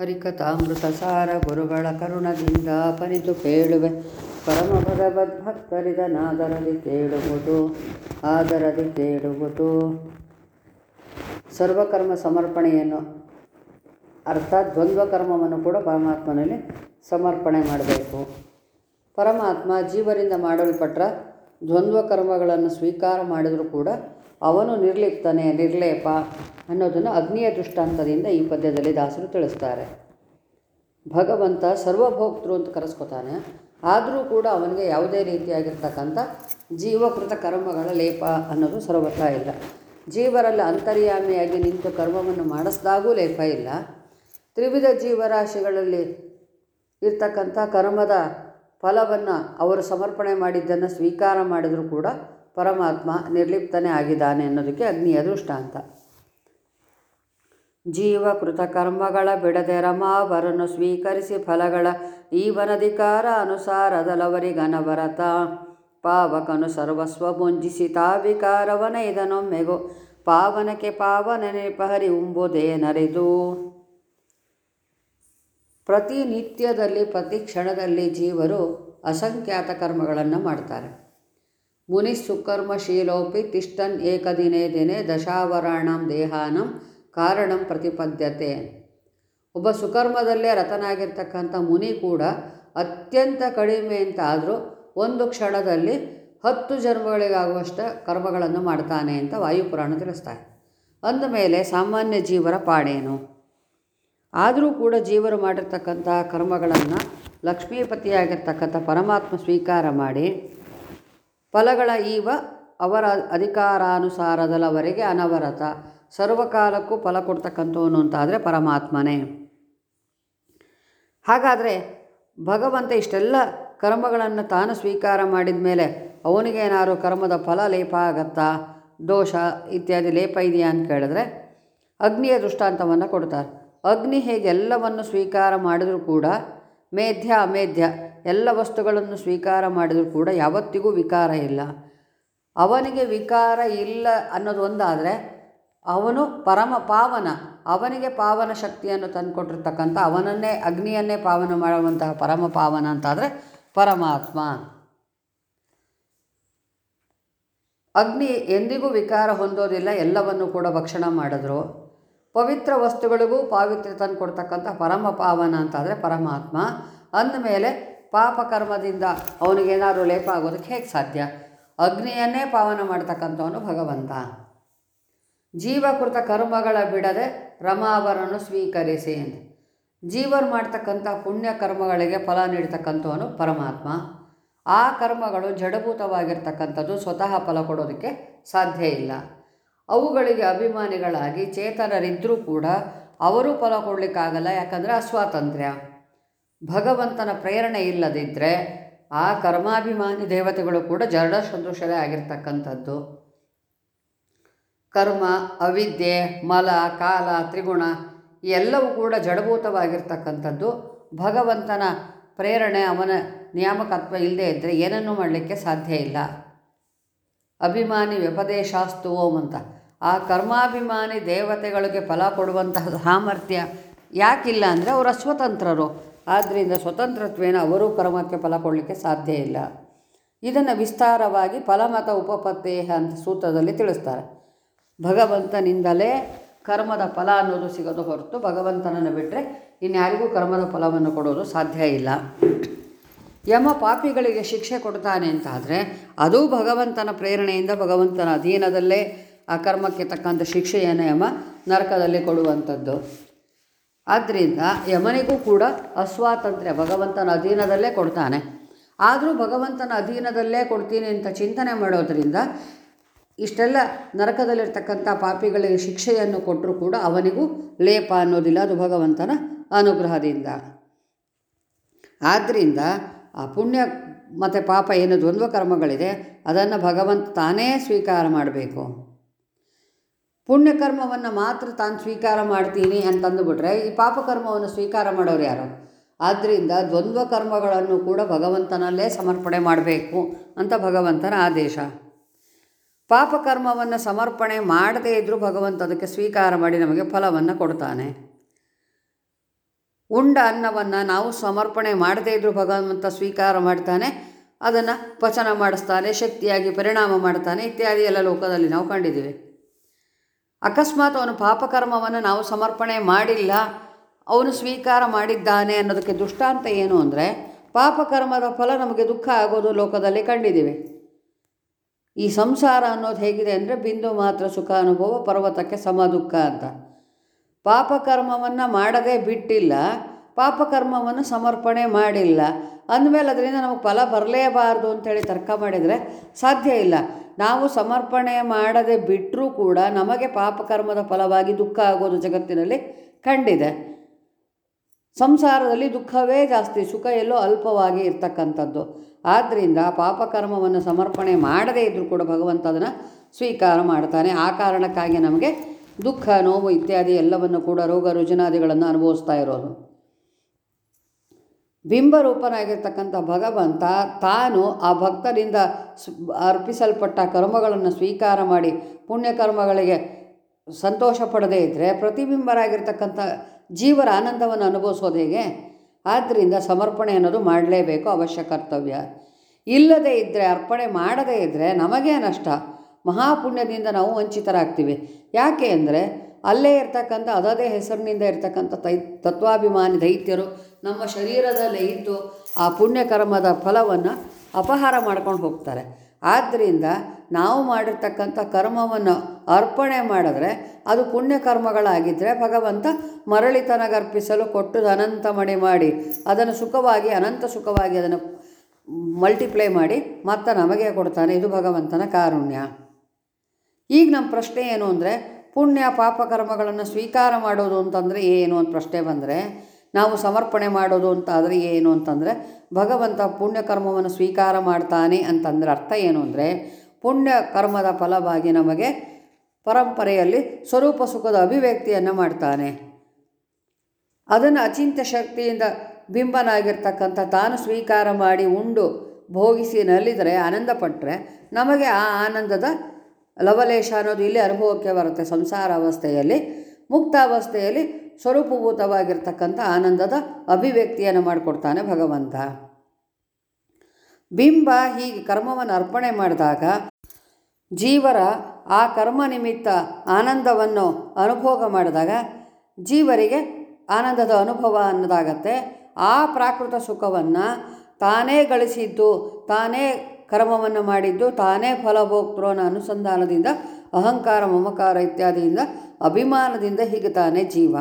ಹರಿಕಥಾಮೃತ ಸಾರ ಗುರುಗಳ ಕರುಣದಿಂದ ಪರಿದು ಕೇಳುವೆ. ಪರಮ ಭಗವದ್ಭಕ್ತರಿದನಾದರದಿ ಕೇಳುವುದು, ಆದರದಿ ಕೇಳುವುದು. ಸರ್ವಕರ್ಮ ಸಮರ್ಪಣೆಯನ್ನು, ಅರ್ಥಾತ್ ದ್ವಂದ್ವಕರ್ಮವನ್ನು ಕೂಡ ಪರಮಾತ್ಮನಲ್ಲಿ ಸಮರ್ಪಣೆ ಮಾಡಬೇಕು. ಪರಮಾತ್ಮ ಜೀವರಿಂದ ಮಾಡಲ್ಪಟ್ಟ ದ್ವಂದ್ವ ಕರ್ಮಗಳನ್ನು ಸ್ವೀಕಾರ ಮಾಡಿದರೂ ಕೂಡ ಅವನು ನಿರ್ಲಿಪ್ತನೆ, ನಿರ್ಲೇಪ ಅನ್ನೋದನ್ನು ಅಗ್ನಿಯ ದೃಷ್ಟಾಂತದಿಂದ ಈ ಪದ್ಯದಲ್ಲಿ ದಾಸರು ತಿಳಿಸ್ತಾರೆ. ಭಗವಂತ ಸರ್ವಭೋಕ್ತೃ ಅಂತ ಕರೆಸ್ಕೊತಾನೆ. ಆದರೂ ಕೂಡ ಅವನಿಗೆ ಯಾವುದೇ ರೀತಿಯಾಗಿರ್ತಕ್ಕಂಥ ಜೀವಕೃತ ಕರ್ಮಗಳ ಲೇಪ ಅನ್ನೋದು ಸರ್ವತಾ ಇಲ್ಲ. ಜೀವರಲ್ಲಿ ಅಂತರ್ಯಾಮಿಯಾಗಿ ನಿಂತು ಕರ್ಮವನ್ನು ಮಾಡಿಸ್ದಾಗೂ ಲೇಪ ಇಲ್ಲ. ತ್ರಿವಿಧ ಜೀವರಾಶಿಗಳಲ್ಲಿ ಇರ್ತಕ್ಕಂಥ ಕರ್ಮದ ಫಲವನ್ನು ಅವರು ಸಮರ್ಪಣೆ ಮಾಡಿದ್ದನ್ನು ಸ್ವೀಕಾರ ಮಾಡಿದರೂ ಕೂಡ ಪರಮಾತ್ಮ ನಿರ್ಲಿಪ್ತನೇ ಆಗಿದ್ದಾನೆ ಅನ್ನೋದಕ್ಕೆ ಅಗ್ನಿಯ ದೃಷ್ಟಾಂತ ಜೀವಕೃತ ಕರ್ಮಗಳ ಬಿಡದೆ ರಮಾವರನ್ನು ಸ್ವೀಕರಿಸಿ ಫಲಗಳ ಈವನಧಿಕಾರ ಅನುಸಾರದಲವರಿಗನವರತ ಪಾವಕನು ಸರ್ವಸ್ವ ಮುಂಜಿಸಿ ತಾವಿಕಾರವನ ಇದನೊಮ್ಮೆಗೋ. ಪಾವನಕ್ಕೆ ಪಾವನ ನೆನಪಹರಿ ಉಂಬುದೇ ನರಿದು. ಪ್ರತಿನಿತ್ಯದಲ್ಲಿ ಪ್ರತಿ ಕ್ಷಣದಲ್ಲಿ ಜೀವರು ಅಸಂಖ್ಯಾತ ಕರ್ಮಗಳನ್ನು ಮಾಡ್ತಾರೆ. ಮುನಿ ಸುಕರ್ಮಶೀಲೋಪಿ ತಿಷ್ಟನ್ ಏಕದಿನೇ ದಿನೇ ದಶಾವರಾಣಂ ದೇಹಾನಂ ಕಾರಣಂ ಪ್ರತಿಪದ್ಯತೆ ಒಬ್ಬ ಸುಕರ್ಮದಲ್ಲೇ ರತನಾಗಿರ್ತಕ್ಕಂಥ ಮುನಿ ಕೂಡ ಅತ್ಯಂತ ಕಡಿಮೆ ಅಂತ ಆದರೂ ಒಂದು ಕ್ಷಣದಲ್ಲಿ ಹತ್ತು ಜನ್ಮಗಳಿಗಾಗುವಷ್ಟು ಕರ್ಮಗಳನ್ನು ಮಾಡ್ತಾನೆ ಅಂತ ವಾಯುಪುರಾಣ ತಿಳಿಸ್ತಾರೆ ಅಂದಮೇಲೆ ಸಾಮಾನ್ಯ ಜೀವರ ಪಾಡೇನು ಆದರೂ ಕೂಡ ಜೀವರು ಮಾಡಿರ್ತಕ್ಕಂಥ ಕರ್ಮಗಳನ್ನು ಲಕ್ಷ್ಮೀಪತಿಯಾಗಿರ್ತಕ್ಕಂಥ ಪರಮಾತ್ಮ ಸ್ವೀಕಾರ ಮಾಡಿ ಫಲಗಳ ಈವ ಅವರ ಅಧಿಕಾರಾನುಸಾರದಲ್ಲವರೆಗೆ ಅನವರತ. ಸರ್ವಕಾಲಕ್ಕೂ ಫಲ ಕೊಡ್ತಕ್ಕಂಥವನು ಅಂತಾದರೆ ಪರಮಾತ್ಮನೇ. ಹಾಗಾದರೆ ಭಗವಂತ ಇಷ್ಟೆಲ್ಲ ಕರ್ಮಗಳನ್ನು ತಾನು ಸ್ವೀಕಾರ ಮಾಡಿದ ಮೇಲೆ ಅವನಿಗೇನಾದ್ರು ಕರ್ಮದ ಫಲ ಲೇಪ ಆಗತ್ತಾ? ದೋಷ ಇತ್ಯಾದಿ ಲೇಪ ಇದೆಯಾ ಅಂತ ಕೇಳಿದ್ರೆ ಅಗ್ನಿಯ ದೃಷ್ಟಾಂತವನ್ನು ಕೊಡ್ತಾರೆ. ಅಗ್ನಿ ಹೇಗೆ ಎಲ್ಲವನ್ನು ಸ್ವೀಕಾರ ಮಾಡಿದರೂ ಕೂಡ ಮೇಧ್ಯ, ಅಮೇಧ್ಯ ಎಲ್ಲ ವಸ್ತುಗಳನ್ನು ಸ್ವೀಕಾರ ಮಾಡಿದರೂ ಕೂಡ ಯಾವತ್ತಿಗೂ ವಿಕಾರ ಇಲ್ಲ. ಅವನಿಗೆ ವಿಕಾರ ಇಲ್ಲ ಅನ್ನೋದು ಒಂದಾದರೆ ಅವನು ಪರಮ ಪಾವನ, ಅವನಿಗೆ ಪಾವನ ಶಕ್ತಿಯನ್ನು ತಂದುಕೊಟ್ಟಿರ್ತಕ್ಕಂಥ ಅವನನ್ನೇ, ಅಗ್ನಿಯನ್ನೇ ಪಾವನ ಮಾಡುವಂತಹ ಪರಮ ಪಾವನ ಅಂತಾದರೆ ಪರಮಾತ್ಮ. ಅಗ್ನಿ ಎಂದಿಗೂ ವಿಕಾರ ಹೊಂದೋದಿಲ್ಲ, ಎಲ್ಲವನ್ನು ಕೂಡ ಭಕ್ಷಣ ಮಾಡಿದ್ರು. ಪವಿತ್ರ ವಸ್ತುಗಳಿಗೂ ಪಾವಿತ್ರ್ಯ ತಂದು ಕೊಡ್ತಕ್ಕಂಥ ಪರಮ ಪಾವನ ಅಂತಾದರೆ ಪರಮಾತ್ಮ. ಅಂದಮೇಲೆ ಪಾಪಕರ್ಮದಿಂದ ಅವನಿಗೇನಾದರೂ ಲೇಪ ಆಗೋದಕ್ಕೆ ಹೇಗೆ ಸಾಧ್ಯ? ಅಗ್ನಿಯನ್ನೇ ಪಾವನ ಮಾಡ್ತಕ್ಕಂಥವನು ಭಗವಂತ. ಜೀವಕೃತ ಕರ್ಮಗಳ ಬಿಡದೆ ರಮಾವರನ್ನು ಸ್ವೀಕರಿಸಿ ಜೀವರು ಮಾಡ್ತಕ್ಕಂಥ ಪುಣ್ಯ ಕರ್ಮಗಳಿಗೆ ಫಲ ನೀಡ್ತಕ್ಕಂಥವನು ಪರಮಾತ್ಮ. ಆ ಕರ್ಮಗಳು ಜಡಭೂತವಾಗಿರ್ತಕ್ಕಂಥದ್ದು ಸ್ವತಃ ಫಲ ಕೊಡೋದಕ್ಕೆ ಸಾಧ್ಯ ಇಲ್ಲ. ಅವುಗಳಿಗೆ ಅಭಿಮಾನಿಗಳಾಗಿ ಚೇತನರಿದ್ದರೂ ಕೂಡ ಅವರು ಫಲ ಕೊಡಲಿಕ್ಕಾಗಲ್ಲ ಯಾಕಂದರೆ ಅಸ್ವಾತಂತ್ರ್ಯ. ಭಗವಂತನ ಪ್ರೇರಣೆ ಇಲ್ಲದಿದ್ದರೆ ಆ ಕರ್ಮಾಭಿಮಾನಿ ದೇವತೆಗಳು ಕೂಡ ಜರಡ ಸಂತೋಷವೇ ಆಗಿರ್ತಕ್ಕಂಥದ್ದು. ಕರ್ಮ, ಅವಿದ್ಯೆ, ಮಲ, ಕಾಲ, ತ್ರಿಗುಣ ಎಲ್ಲವೂ ಕೂಡ ಜಡಭೂತವಾಗಿರ್ತಕ್ಕಂಥದ್ದು. ಭಗವಂತನ ಪ್ರೇರಣೆ ಅವನ ನಿಯಾಮಕತ್ವ ಇಲ್ಲದೆ ಇದ್ದರೆ ಏನನ್ನೂ ಮಾಡಲಿಕ್ಕೆ ಸಾಧ್ಯ ಇಲ್ಲ. ಅಭಿಮಾನಿ ವ್ಯಪದೇಶಾಸ್ತು ಓಂ ಅಂತ. ಆ ಕರ್ಮಾಭಿಮಾನಿ ದೇವತೆಗಳಿಗೆ ಫಲ ಕೊಡುವಂತಹ ಸಾಮರ್ಥ್ಯ ಯಾಕಿಲ್ಲ ಅಂದರೆ ಅವರು ಅಸ್ವತಂತ್ರರು. ಆದ್ದರಿಂದ ಸ್ವತಂತ್ರತ್ವೇನ ಅವರು ಕರ್ಮಕ್ಕೆ ಫಲ ಕೊಡಲಿಕ್ಕೆ ಸಾಧ್ಯ ಇಲ್ಲ. ಇದನ್ನು ವಿಸ್ತಾರವಾಗಿ ಫಲಮತ ಉಪಪತ್ತೇಹ ಅಂತ ಸೂತ್ರದಲ್ಲಿ ತಿಳಿಸ್ತಾರೆ. ಭಗವಂತನಿಂದಲೇ ಕರ್ಮದ ಫಲ ಅನ್ನೋದು ಸಿಗೋದು ಹೊರತು ಭಗವಂತನನ್ನು ಬಿಟ್ಟರೆ ಇನ್ಯಾರಿಗೂ ಕರ್ಮದ ಫಲವನ್ನು ಕೊಡೋದು ಸಾಧ್ಯ ಇಲ್ಲ. ಯಮ ಪಾಪಿಗಳಿಗೆ ಶಿಕ್ಷೆ ಕೊಡ್ತಾನೆ ಅಂತಾದರೆ ಅದೂ ಭಗವಂತನ ಪ್ರೇರಣೆಯಿಂದ ಭಗವಂತನ ಅಧೀನದಲ್ಲೇ ಆ ಕರ್ಮಕ್ಕೆ ತಕ್ಕಂಥ ಶಿಕ್ಷೆಯನ್ನು ಯಮ ನರಕದಲ್ಲಿ ಕೊಡುವಂಥದ್ದು. ಆದ್ದರಿಂದ ಯಮನಿಗೂ ಕೂಡ ಅಸ್ವಾತಂತ್ರ್ಯ, ಭಗವಂತನ ಅಧೀನದಲ್ಲೇ ಕೊಡ್ತಾನೆ. ಆದರೂ ಭಗವಂತನ ಅಧೀನದಲ್ಲೇ ಕೊಡ್ತೀನಿ ಅಂತ ಚಿಂತನೆ ಮಾಡೋದರಿಂದ ಇಷ್ಟೆಲ್ಲ ನರಕದಲ್ಲಿರ್ತಕ್ಕಂಥ ಪಾಪಿಗಳಿಗೆ ಶಿಕ್ಷೆಯನ್ನು ಕೊಟ್ಟರೂ ಕೂಡ ಅವನಿಗೂ ಲೇಪ ಅನ್ನೋದಿಲ್ಲ, ಅದು ಭಗವಂತನ ಅನುಗ್ರಹದಿಂದ. ಆದ್ದರಿಂದ ಆ ಪುಣ್ಯ ಮತ್ತು ಪಾಪ ಏನು ದ್ವಂದ್ವ ಕರ್ಮಗಳಿದೆ ಅದನ್ನು ಭಗವಂತ ತಾನೇ ಸ್ವೀಕಾರ ಮಾಡಬೇಕು. ಪುಣ್ಯಕರ್ಮವನ್ನು ಮಾತ್ರ ತಾನು ಸ್ವೀಕಾರ ಮಾಡ್ತೀನಿ ಅಂತಂದುಬಿಟ್ರೆ ಈ ಪಾಪಕರ್ಮವನ್ನು ಸ್ವೀಕಾರ ಮಾಡೋರು ಯಾರು? ಆದ್ದರಿಂದ ದ್ವಂದ್ವ ಕರ್ಮಗಳನ್ನು ಕೂಡ ಭಗವಂತನಲ್ಲೇ ಸಮರ್ಪಣೆ ಮಾಡಬೇಕು ಅಂತ ಭಗವಂತನ ಆದೇಶ. ಪಾಪಕರ್ಮವನ್ನು ಸಮರ್ಪಣೆ ಮಾಡದೇ ಇದ್ದರೂ ಭಗವಂತ ಅದಕ್ಕೆ ಸ್ವೀಕಾರ ಮಾಡಿ ನಮಗೆ ಫಲವನ್ನು ಕೊಡ್ತಾನೆ. ಉಂಡ ಅನ್ನವನ್ನು ನಾವು ಸಮರ್ಪಣೆ ಮಾಡದೇ ಇದ್ದರೂ ಭಗವಂತ ಸ್ವೀಕಾರ ಮಾಡ್ತಾನೆ, ಅದನ್ನು ಪಚನ ಮಾಡಿಸ್ತಾನೆ, ಶಕ್ತಿಯಾಗಿ ಪರಿಣಾಮ ಮಾಡ್ತಾನೆ ಇತ್ಯಾದಿ ಎಲ್ಲ ಲೋಕದಲ್ಲಿ ನಾವು ಕಂಡಿದ್ದೀವಿ. ಅಕಸ್ಮಾತ್ ಅವನು ಪಾಪಕರ್ಮವನ್ನು ನಾವು ಸಮರ್ಪಣೆ ಮಾಡಿಲ್ಲ, ಅವನು ಸ್ವೀಕಾರ ಮಾಡಿದ್ದಾನೆ ಅನ್ನೋದಕ್ಕೆ ದೃಷ್ಟಾಂತ ಏನು ಅಂದರೆ, ಪಾಪಕರ್ಮದ ಫಲ ನಮಗೆ ದುಃಖ ಆಗೋದು ಲೋಕದಲ್ಲಿ ಕಂಡಿದ್ದೀವಿ. ಈ ಸಂಸಾರ ಅನ್ನೋದು ಹೇಗಿದೆ ಅಂದರೆ ಬಿಂದು ಮಾತ್ರ ಸುಖ, ಅನುಭವ, ಪರ್ವತಕ್ಕೆ ಸಮ ದುಃಖ ಅಂತ. ಪಾಪಕರ್ಮವನ್ನು ಮಾಡದೇ ಬಿಟ್ಟಿಲ್ಲ, ಪಾಪಕರ್ಮವನ್ನು ಸಮರ್ಪಣೆ ಮಾಡಿಲ್ಲ. ಅಂದಮೇಲೆ ಅದರಿಂದ ನಮಗೆ ಫಲ ಬರಲೇಬಾರ್ದು ಅಂತೇಳಿ ತರ್ಕ ಮಾಡಿದರೆ ಸಾಧ್ಯ ಇಲ್ಲ. ನಾವು ಸಮರ್ಪಣೆ ಮಾಡದೆ ಬಿಟ್ಟರೂ ಕೂಡ ನಮಗೆ ಪಾಪಕರ್ಮದ ಫಲವಾಗಿ ದುಃಖ ಆಗೋದು ಜಗತ್ತಿನಲ್ಲಿ ಕಂಡಿದೆ. ಸಂಸಾರದಲ್ಲಿ ದುಃಖವೇ ಜಾಸ್ತಿ, ಸುಖ ಎಲ್ಲೋ ಅಲ್ಪವಾಗಿ ಇರ್ತಕ್ಕಂಥದ್ದು. ಆದ್ದರಿಂದ ಪಾಪಕರ್ಮವನ್ನು ಸಮರ್ಪಣೆ ಮಾಡದೇ ಇದ್ದರೂ ಕೂಡ ಭಗವಂತ ಅದನ್ನು ಸ್ವೀಕಾರ ಮಾಡ್ತಾನೆ. ಆ ಕಾರಣಕ್ಕಾಗಿ ನಮಗೆ ದುಃಖ, ನೋವು ಇತ್ಯಾದಿ ಎಲ್ಲವನ್ನು ಕೂಡ ರೋಗ ರುಜಿನಾದಿಗಳನ್ನು ಅನುಭವಿಸ್ತಾ ಇರೋದು. ಬಿಂಬರೂಪನಾಗಿರ್ತಕ್ಕಂಥ ಭಗವಂತ ತಾನು ಆ ಭಕ್ತರಿಂದ ಅರ್ಪಿಸಲ್ಪಟ್ಟ ಕರ್ಮಗಳನ್ನು ಸ್ವೀಕಾರ ಮಾಡಿ ಪುಣ್ಯಕರ್ಮಗಳಿಗೆ ಸಂತೋಷ ಪಡದೇ ಇದ್ದರೆ ಪ್ರತಿಬಿಂಬರಾಗಿರ್ತಕ್ಕಂಥ ಜೀವರ ಆನಂದವನ್ನು ಅನುಭವಿಸೋದು ಹೇಗೆ? ಆದ್ದರಿಂದ ಸಮರ್ಪಣೆ ಅನ್ನೋದು ಮಾಡಲೇಬೇಕು ಅವಶ್ಯ ಕರ್ತವ್ಯ. ಇಲ್ಲದೇ ಇದ್ದರೆ ಅರ್ಪಣೆ ಮಾಡದೇ ಇದ್ದರೆ ನಮಗೇ ನಷ್ಟ. ಮಹಾಪುಣ್ಯದಿಂದ ನಾವು ವಂಚಿತರಾಗ್ತೀವಿ. ಯಾಕೆ ಅಂದರೆ ಅಲ್ಲೇ ಇರ್ತಕ್ಕಂಥ, ಅದದೇ ಹೆಸರಿನಿಂದ ಇರ್ತಕ್ಕಂಥ ತೈ, ತತ್ವಾಭಿಮಾನಿ ದೈತ್ಯರು ನಮ್ಮ ಶರೀರದಲ್ಲೇ ಇದ್ದು ಆ ಪುಣ್ಯಕರ್ಮದ ಫಲವನ್ನು ಅಪಹಾರ ಮಾಡ್ಕೊಂಡು ಹೋಗ್ತಾರೆ. ಆದ್ದರಿಂದ ನಾವು ಮಾಡಿರ್ತಕ್ಕಂಥ ಕರ್ಮವನ್ನು ಅರ್ಪಣೆ ಮಾಡಿದ್ರೆ ಅದು ಪುಣ್ಯಕರ್ಮಗಳಾಗಿದ್ದರೆ ಭಗವಂತ ಮರಳಿ ತನಗರ್ಪಿಸಲು ಕೊಟ್ಟು ಅನಂತ ಮಣಿ ಮಾಡಿ ಅದನ್ನು ಸುಖವಾಗಿ, ಅನಂತ ಸುಖವಾಗಿ ಅದನ್ನು ಮಲ್ಟಿಪ್ಲೈ ಮಾಡಿ ಮತ್ತೆ ನಮಗೆ ಕೊಡ್ತಾನೆ. ಇದು ಭಗವಂತನ ಕಾರುಣ್ಯ. ಈಗ ನಮ್ಮ ಪ್ರಶ್ನೆ ಏನು ಅಂದರೆ ಪುಣ್ಯ ಪಾಪಕರ್ಮಗಳನ್ನು ಸ್ವೀಕಾರ ಮಾಡೋದು ಅಂತಂದರೆ ಏನು ಅಂತ ಪ್ರಶ್ನೆ ಬಂದರೆ ನಾವು ಸಮರ್ಪಣೆ ಮಾಡೋದು ಅಂತ ಆದರೆ ಏನು ಅಂತಂದರೆ, ಭಗವಂತ ಪುಣ್ಯಕರ್ಮವನ್ನು ಸ್ವೀಕಾರ ಮಾಡ್ತಾನೆ ಅಂತಂದರೆ ಅರ್ಥ ಏನು ಅಂದರೆ ಪುಣ್ಯ ಕರ್ಮದ ಫಲವಾಗಿ ನಮಗೆ ಪರಂಪರೆಯಲ್ಲಿ ಸ್ವರೂಪ ಸುಖದ ಅಭಿವ್ಯಕ್ತಿಯನ್ನು ಮಾಡ್ತಾನೆ. ಅದನ್ನು ಅಚಿಂತ್ಯ ಶಕ್ತಿಯಿಂದ ಬಿಂಬನಾಗಿರ್ತಕ್ಕಂಥ ತಾನು ಸ್ವೀಕಾರ ಮಾಡಿ ಉಂಡು ಭೋಗಿಸಿ ನಲಿದರೆ ಆನಂದಪಟ್ಟರೆ ನಮಗೆ ಆ ಆನಂದದ ಲವಲೇಶ ಅನ್ನೋದು ಇಲ್ಲಿ ಅನುಭವಕ್ಕೆ ಬರುತ್ತೆ. ಸಂಸಾರ ಅವಸ್ಥೆಯಲ್ಲಿ ಮುಕ್ತಾವಸ್ಥೆಯಲ್ಲಿ ಸ್ವರೂಪಭೂತವಾಗಿರ್ತಕ್ಕಂಥ ಆನಂದದ ಅಭಿವ್ಯಕ್ತಿಯನ್ನು ಮಾಡಿಕೊಡ್ತಾನೆ ಭಗವಂತ. ಬಿಂಬ ಹೀಗೆ ಕರ್ಮವನ್ನು ಅರ್ಪಣೆ ಮಾಡಿದಾಗ ಜೀವರ ಆ ಕರ್ಮ ನಿಮಿತ್ತ ಆನಂದವನ್ನು ಅನುಭೋಗ ಮಾಡಿದಾಗ ಜೀವರಿಗೆ ಆನಂದದ ಅನುಭವ ಅನ್ನೋದಾಗತ್ತೆ. ಆ ಪ್ರಾಕೃತ ಸುಖವನ್ನು ತಾನೇ ಗಳಿಸಿದ್ದು, ತಾನೇ ಕರ್ಮವನ್ನು ಮಾಡಿದ್ದು, ತಾನೇ ಫಲಭೋಕ್ತರು ಅನ್ನೋ ಅನುಸಂಧಾನದಿಂದ, ಅಹಂಕಾರ ಮಮಕಾರ ಇತ್ಯಾದಿಯಿಂದ, ಅಭಿಮಾನದಿಂದ ಹೀಗೆ ತಾನೇ ಜೀವ.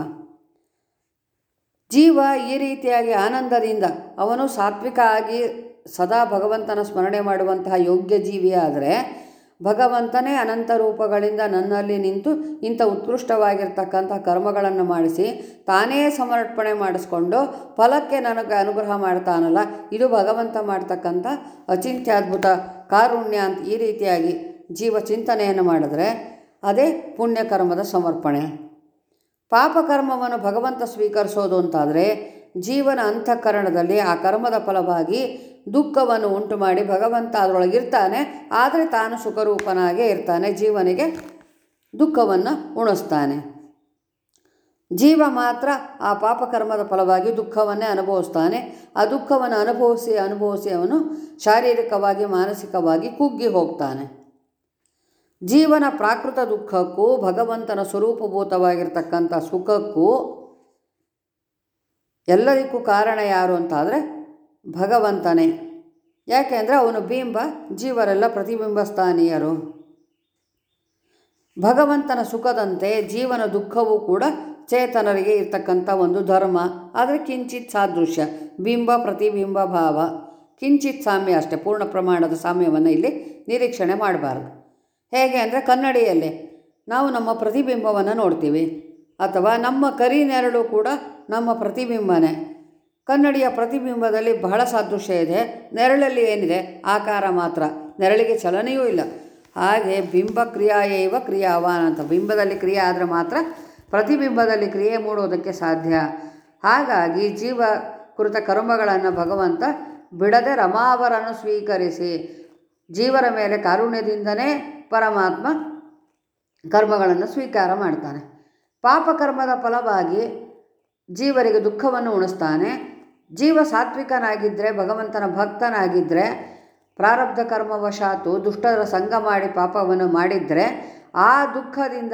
ಜೀವ ಈ ರೀತಿಯಾಗಿ ಆನಂದದಿಂದ ಅವನು ಸಾತ್ವಿಕ ಆಗಿ ಸದಾ ಭಗವಂತನ ಸ್ಮರಣೆ ಮಾಡುವಂತಹ ಯೋಗ್ಯ ಜೀವಿಯಾದರೆ ಭಗವಂತನೇ ಅನಂತ ರೂಪಗಳಿಂದ ನನ್ನಲ್ಲಿ ನಿಂತು ಇಂಥ ಉತ್ಕೃಷ್ಟವಾಗಿರ್ತಕ್ಕಂಥ ಕರ್ಮಗಳನ್ನು ಮಾಡಿಸಿ ತಾನೇ ಸಮರ್ಪಣೆ ಮಾಡಿಸ್ಕೊಂಡು ಫಲಕ್ಕೆ ನನಗೆ ಅನುಗ್ರಹ ಮಾಡ್ತಾನಲ್ಲ, ಇದು ಭಗವಂತ ಮಾಡ್ತಕ್ಕಂಥ ಅಚಿಂತ್ಯದ್ಭುತ ಕಾರುಣ್ಯ ಅಂತ ಈ ರೀತಿಯಾಗಿ ಜೀವ ಚಿಂತನೆಯನ್ನು ಮಾಡಿದ್ರೆ ಅದೇ ಪುಣ್ಯಕರ್ಮದ ಸಮರ್ಪಣೆ. ಪಾಪಕರ್ಮವನ್ನು ಭಗವಂತ ಸ್ವೀಕರಿಸೋದು ಅಂತಾದರೆ ಜೀವನ ಅಂತಃಕರಣದಲ್ಲಿ ಆ ಕರ್ಮದ ಫಲವಾಗಿ ದುಃಖವನ್ನು ಉಂಟು ಮಾಡಿ ಭಗವಂತ ಅದರೊಳಗಿರ್ತಾನೆ, ಆದರೆ ತಾನು ಸುಖರೂಪನಾಗೇ ಇರ್ತಾನೆ, ಜೀವನಿಗೆ ದುಃಖವನ್ನು ಉಣಿಸ್ತಾನೆ. ಜೀವ ಮಾತ್ರ ಆ ಪಾಪಕರ್ಮದ ಫಲವಾಗಿ ದುಃಖವನ್ನೇ ಅನುಭವಿಸ್ತಾನೆ. ಆ ದುಃಖವನ್ನು ಅನುಭವಿಸಿ ಅನುಭವಿಸಿ ಅವನು ಶಾರೀರಿಕವಾಗಿ, ಮಾನಸಿಕವಾಗಿ ಕುಗ್ಗಿ ಹೋಗ್ತಾನೆ. ಜೀವನ ಪ್ರಾಕೃತ ದುಃಖಕ್ಕೂ ಭಗವಂತನ ಸ್ವರೂಪಭೂತವಾಗಿರ್ತಕ್ಕಂಥ ಸುಖಕ್ಕೂ ಎಲ್ಲದಕ್ಕೂ ಕಾರಣ ಯಾರು ಅಂತಾದರೆ ಭಗವಂತನೇ. ಯಾಕೆಂದರೆ ಅವನು ಬಿಂಬ, ಜೀವರೆಲ್ಲ ಪ್ರತಿಬಿಂಬಸ್ಥಾನೀಯರು ಭಗವಂತನ ಸುಖದಂತೆ ಜೀವನ ದುಃಖವೂ ಕೂಡ ಚೇತನರಿಗೆ ಇರ್ತಕ್ಕಂಥ ಒಂದು ಧರ್ಮ. ಆದರೆ ಕಿಂಚಿತ್ ಸಾದೃಶ್ಯ, ಬಿಂಬ ಪ್ರತಿಬಿಂಬ ಭಾವ. ಕಿಂಚಿತ್ ಸಾಮ್ಯ ಅಷ್ಟೇ, ಪೂರ್ಣ ಪ್ರಮಾಣದ ಸಾಮ್ಯವನ್ನು ಇಲ್ಲಿ ನಿರೀಕ್ಷಣೆ ಮಾಡಬಾರ್ದು. ಹೇಗೆ ಅಂದರೆ ಕನ್ನಡಿಯಲ್ಲಿ. ನಾವು ನಮ್ಮ ಪ್ರತಿಬಿಂಬವನ್ನು ನೋಡ್ತೀವಿ. ಅಥವಾ ನಮ್ಮ ಕರಿ ನೆರಳು ಕೂಡ ನಮ್ಮ ಪ್ರತಿಬಿಂಬನೇ. ಕನ್ನಡಿಯ ಪ್ರತಿಬಿಂಬದಲ್ಲಿ ಬಹಳ ಸಾದೃಶ್ಯ ಇದೆ. ನೆರಳಲ್ಲಿ ಏನಿದೆ? ಆಕಾರ ಮಾತ್ರ. ನೆರಳಿಗೆ ಚಲನೆಯೂ ಇಲ್ಲ. ಹಾಗೆ ಬಿಂಬ ಕ್ರಿಯಾಯೇವ ಕ್ರಿಯಾವಾನ್ ಅಂತ. ಬಿಂಬದಲ್ಲಿ ಕ್ರಿಯೆ ಆದರೆ ಮಾತ್ರ ಪ್ರತಿಬಿಂಬದಲ್ಲಿ ಕ್ರಿಯೆ ಮೂಡುವುದಕ್ಕೆ ಸಾಧ್ಯ. ಹಾಗಾಗಿ ಜೀವ ಕುರಿತ ಕರ್ಮಗಳನ್ನು ಭಗವಂತ ಬಿಡದೆ ರಮಾವರನ್ನು ಸ್ವೀಕರಿಸಿ. ಜೀವರ ಮೇಲೆ ಕಾರುಣ್ಯದಿಂದನೇ ಪರಮಾತ್ಮ ಕರ್ಮಗಳನ್ನು ಸ್ವೀಕಾರ ಮಾಡ್ತಾನೆ. ಪಾಪಕರ್ಮದ ಫಲವಾಗಿ ಜೀವರಿಗೆ ದುಃಖವನ್ನು ಉಣಿಸ್ತಾನೆ. ಜೀವ ಸಾತ್ವಿಕನಾಗಿದ್ದರೆ ಭಗವಂತನ ಭಕ್ತನಾಗಿದ್ದರೆ ಪ್ರಾರಬ್ಧ ಕರ್ಮವಶಾತು ದುಷ್ಟರ ಸಂಘ ಮಾಡಿ ಪಾಪವನ್ನು ಮಾಡಿದರೆ, ಆ ದುಃಖದಿಂದ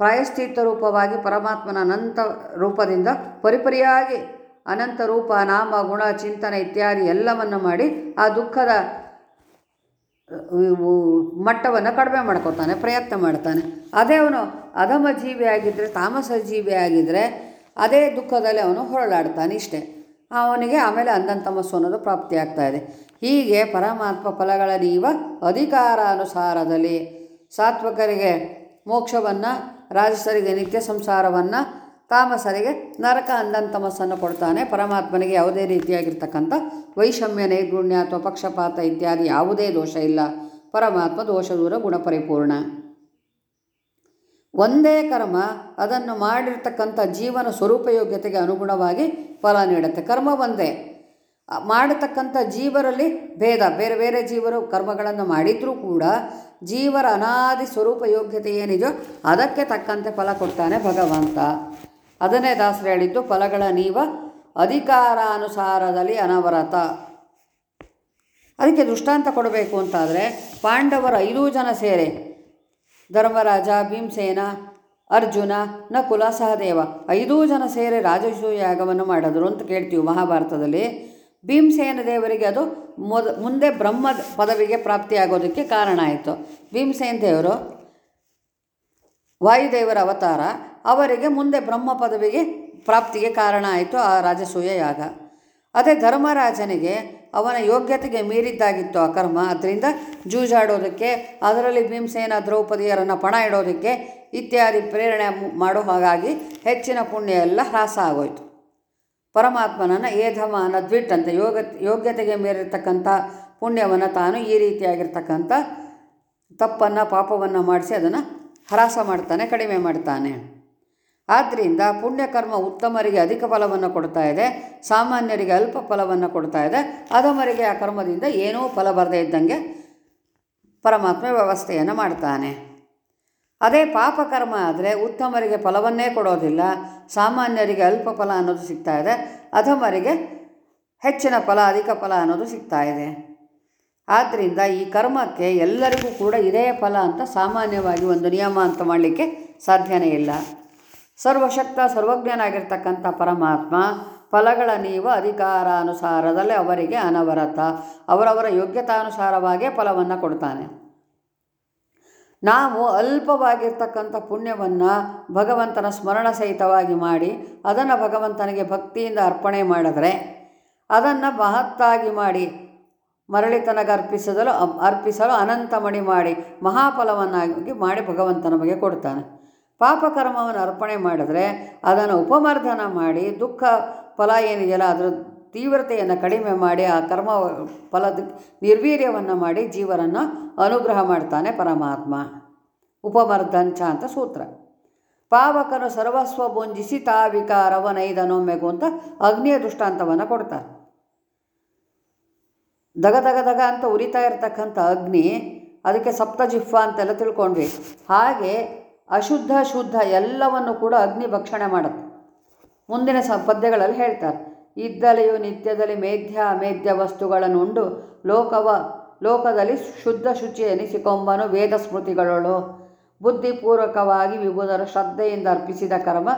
ಪ್ರಾಯಶ್ಚಿತ್ತ ರೂಪವಾಗಿ ಪರಮಾತ್ಮನ ಅನಂತ ರೂಪದಿಂದ ಪರಿಪರಿಯಾಗಿ ಅನಂತ ರೂಪ, ನಾಮ, ಗುಣ, ಚಿಂತನೆ ಇತ್ಯಾದಿ ಎಲ್ಲವನ್ನು ಮಾಡಿ ಆ ದುಃಖದ ಮಟ್ಟವನ್ನು ಕಡಿಮೆ ಮಾಡ್ಕೊತಾನೆ ಪ್ರಯತ್ನ ಮಾಡ್ತಾನೆ. ಅದೇ ಅವನು ಅಧಮ ಜೀವಿ ಆಗಿದ್ದರೆ ತಾಮಸ ಜೀವಿ ಆಗಿದ್ದರೆ ಅದೇ ದುಃಖದಲ್ಲಿ ಅವನು ಹೊರಳಾಡ್ತಾನೆ ಇಷ್ಟೇ. ಅವನಿಗೆ ಆಮೇಲೆ ಅಂಧಂತಮಸ್ಸು ಅನ್ನೋದು ಪ್ರಾಪ್ತಿಯಾಗ್ತಾ ಇದೆ. ಹೀಗೆ ಪರಮಾತ್ಮ ಫಲಗಳ ನೀವ ಅಧಿಕಾರಾನುಸಾರದಲ್ಲಿ ಸಾತ್ವಕರಿಗೆ ಮೋಕ್ಷವನ್ನು, ರಾಜಸರಿಗೆ ನಿತ್ಯ ಸಂಸಾರವನ್ನು ತಾಮಸರಿಗೆ ನರಕ ಅಂಧಂತಮಸ್ಸನ್ನು ಕೊಡ್ತಾನೆ. ಪರಮಾತ್ಮನಿಗೆ ಯಾವುದೇ ರೀತಿಯಾಗಿರ್ತಕ್ಕಂಥ ವೈಷಮ್ಯ, ನೈರ್ಗುಣ್ಯ ಅಥವಾ ಪಕ್ಷಪಾತ ಇತ್ಯಾದಿ ಯಾವುದೇ ದೋಷ ಇಲ್ಲ. ಪರಮಾತ್ಮ ದೋಷ, ದೂರ ಗುಣಪರಿಪೂರ್ಣ ಒಂದೇ ಕರ್ಮ, ಅದನ್ನು ಮಾಡಿರ್ತಕ್ಕಂಥ ಜೀವನ ಸ್ವರೂಪಯೋಗ್ಯತೆಗೆ ಅನುಗುಣವಾಗಿ ಫಲ ನೀಡುತ್ತೆ. ಕರ್ಮ ಒಂದೇ. ಮಾಡತಕ್ಕಂಥ ಜೀವರಲ್ಲಿ ಭೇದ, ಬೇರೆ ಬೇರೆ ಜೀವರು ಕರ್ಮಗಳನ್ನು ಮಾಡಿದರೂ ಕೂಡ ಜೀವರ ಅನಾದಿ ಸ್ವರೂಪ ಯೋಗ್ಯತೆ ಏನಿದೆಯೋ ಅದಕ್ಕೆ ತಕ್ಕಂತೆ ಫಲ ಕೊಡ್ತಾನೆ ಭಗವಂತ. ಅದನ್ನೇ ದಾಸರು ಹೇಳಿದ್ದು, ಫಲಗಳ ನೀವ ಅಧಿಕಾರಾನುಸಾರದಲ್ಲಿ ಅನವರತ. ಅದಕ್ಕೆ ದೃಷ್ಟಾಂತ ಕೊಡಬೇಕು ಅಂತಾದರೆ, ಪಾಂಡವರ ಐದೂ ಜನ ಸೇರೆ, ಧರ್ಮರಾಜ, ಭೀಮಸೇನ, ಅರ್ಜುನ, ನಕುಲ, ಸಹದೇವ, ಐದೂ ಜನ ಸೇರೆ ರಾಜಸೂಯ ಯಾಗವನ್ನು ಮಾಡಿದ್ರು ಅಂತ ಕೇಳ್ತೀವಿ ಮಹಾಭಾರತದಲ್ಲಿ. ಭೀಮಸೇನ ದೇವರಿಗೆ ಅದು ಮೊದ, ಮುಂದೆ ಬ್ರಹ್ಮ ಪದವಿಗೆ ಪ್ರಾಪ್ತಿಯಾಗೋದಕ್ಕೆ ಕಾರಣ ಆಯಿತು. ಭೀಮಸೇನ ದೇವರು ವಾಯುದೇವರ ಅವತಾರ ಅವರಿಗೆ ಮುಂದೆ ಬ್ರಹ್ಮ ಪದವಿಗೆ ಪ್ರಾಪ್ತಿಗೆ ಕಾರಣ ಆಯಿತು ಆ ರಾಜಸೂಯ ಯಾಗ. ಅದೇ ಧರ್ಮರಾಜನಿಗೆ ಅವನ ಯೋಗ್ಯತೆಗೆ ಮೀರಿದ್ದಾಗಿತ್ತು ಆ ಕರ್ಮ. ಅದರಿಂದ ಜೂಜಾಡೋದಕ್ಕೆ, ಅದರಲ್ಲಿ ಭೀಮಸೇನ ದ್ರೌಪದಿಯರನ್ನು ಪಣ ಇಡೋದಕ್ಕೆ ಇತ್ಯಾದಿ ಪ್ರೇರಣೆ ಮಾಡೋ ಹಾಗಾಗಿ ಹೆಚ್ಚಿನ ಪುಣ್ಯ ಎಲ್ಲ ಹ್ರಾಸ ಆಗೋಯ್ತು. ಪರಮಾತ್ಮನನ್ನು ಏಧಮಾನ ದ್ವಿಟ್ ಅಂತ ಯೋಗ, ಯೋಗ್ಯತೆಗೆ ಮೀರಿರ್ತಕ್ಕಂಥ ಪುಣ್ಯವನ್ನು ತಾನು ಈ ರೀತಿಯಾಗಿರ್ತಕ್ಕಂಥ ತಪ್ಪನ್ನು, ಪಾಪವನ್ನು ಮಾಡಿಸಿ ಅದನ್ನು ಹ್ರಾಸ ಮಾಡ್ತಾನೆ, ಕಡಿಮೆ ಮಾಡ್ತಾನೆ. ಆದ್ದರಿಂದ ಪುಣ್ಯಕರ್ಮ ಉತ್ತಮರಿಗೆ ಅಧಿಕ ಫಲವನ್ನು ಕೊಡ್ತಾ ಇದೆ, ಸಾಮಾನ್ಯರಿಗೆ ಅಲ್ಪ ಫಲವನ್ನು ಕೊಡ್ತಾ ಇದೆ. ಅಧಮರಿಗೆ ಆ ಕರ್ಮದಿಂದ ಏನೂ ಫಲ ಬರದೇ ಇದ್ದಂಗೆ ಪರಮಾತ್ಮ ವ್ಯವಸ್ಥೆಯನ್ನು ಮಾಡ್ತಾನೆ. ಅದೇ ಪಾಪಕರ್ಮ ಆದರೆ ಉತ್ತಮರಿಗೆ ಫಲವನ್ನೇ ಕೊಡೋದಿಲ್ಲ, ಸಾಮಾನ್ಯರಿಗೆ ಅಲ್ಪ ಫಲ ಅನ್ನೋದು ಸಿಗ್ತಾ ಇದೆ, ಅಧಮರಿಗೆ ಹೆಚ್ಚಿನ ಫಲ, ಅಧಿಕ ಫಲ ಅನ್ನೋದು ಸಿಗ್ತಾ ಇದೆ. ಆದ್ದರಿಂದ ಈ ಕರ್ಮಕ್ಕೆ ಎಲ್ಲರಿಗೂ ಕೂಡ ಇದೇ ಫಲ ಅಂತ ಸಾಮಾನ್ಯವಾಗಿ ಒಂದು ನಿಯಮ ಅಂತ ಮಾಡಲಿಕ್ಕೆ ಸಾಧ್ಯನೇ ಇಲ್ಲ. ಸರ್ವಶಕ್ತ ಸರ್ವಜ್ಞನಾಗಿರ್ತಕ್ಕಂಥ ಪರಮಾತ್ಮ ಫಲಗಳ ನೀವು ಅಧಿಕಾರಾನುಸಾರದಲ್ಲಿ ಅವರಿಗೆ ಅನವರತ, ಅವರವರ ಯೋಗ್ಯತಾನುಸಾರವಾಗೇ ಫಲವನ್ನು ಕೊಡ್ತಾನೆ. ನಾವು ಅಲ್ಪವಾಗಿರ್ತಕ್ಕಂಥ ಪುಣ್ಯವನ್ನು ಭಗವಂತನ ಸ್ಮರಣ ಸಹಿತವಾಗಿ ಮಾಡಿ, ಅದನ್ನು ಭಗವಂತನಿಗೆ ಭಕ್ತಿಯಿಂದ ಅರ್ಪಣೆ ಮಾಡಿದ್ರೆ, ಅದನ್ನು ಮಹತ್ತಾಗಿ ಮಾಡಿ ಮರಳಿ ತನಗೆ ಅರ್ಪಿಸಲು ಅರ್ಪಿಸಲು ಅನಂತ ಮಣಿ ಮಾಡಿ ಮಹಾಫಲವನ್ನಾಗಿ ಮಾಡಿ ಭಗವಂತ ನಮಗೆ ಕೊಡ್ತಾನೆ. ಪಾಪಕರ್ಮವನ್ನು ಅರ್ಪಣೆ ಮಾಡಿದ್ರೆ ಅದನ್ನು ಉಪಮರ್ಧನ ಮಾಡಿ, ದುಃಖ ಫಲ ಏನಿದೆಯಲ್ಲ ಅದರ ತೀವ್ರತೆಯನ್ನು ಕಡಿಮೆ ಮಾಡಿ, ಆ ಕರ್ಮ ಫಲದ ನಿರ್ವೀರ್ಯವನ್ನು ಮಾಡಿ ಜೀವನನ್ನು ಅನುಗ್ರಹ ಮಾಡ್ತಾನೆ ಪರಮಾತ್ಮ. ಉಪಮರ್ಧಂಚ ಅಂತ ಸೂತ್ರ. ಪಾವಕನು ಸರ್ವಸ್ವ ಭುಂಜಿಸಿ ತಾ ಮೇಗು ಅಂತ ಅಗ್ನಿಯ ದೃಷ್ಟಾಂತವನ್ನು ಕೊಡ್ತಾರೆ ದಗ ದಗ ದಗ ಅಂತ ಉರಿತಾ ಇರ್ತಕ್ಕಂಥ ಅಗ್ನಿ, ಅದಕ್ಕೆ ಸಪ್ತಜಿಹ್ವ ಅಂತೆಲ್ಲ ತಿಳ್ಕೊಂಡ್ವಿ. ಹಾಗೆ ಅಶುದ್ಧ ಶುದ್ಧ ಎಲ್ಲವನ್ನು ಕೂಡ ಅಗ್ನಿ ಭಕ್ಷಣೆ ಮಾಡುತ್ತೆ. ಮುಂದಿನ ಸ, ಪದ್ಯಗಳಲ್ಲಿ ಹೇಳ್ತಾರೆ, ಇದ್ದಲೆಯು ನಿತ್ಯದಲ್ಲಿ ಮೇಧ್ಯ ಅಮೇಧ್ಯ ವಸ್ತುಗಳನ್ನು ಉಂಡು, ಲೋಕವ, ಲೋಕದಲ್ಲಿ ಶುದ್ಧ ಶುಚಿ ಎನಿಸಿಕೊಂಬನು ವೇದ ಸ್ಮೃತಿಗಳಳು. ಬುದ್ಧಿಪೂರ್ವಕವಾಗಿ ವಿಭುಧರ ಶ್ರದ್ಧೆಯಿಂದ ಅರ್ಪಿಸಿದ ಕರ್ಮ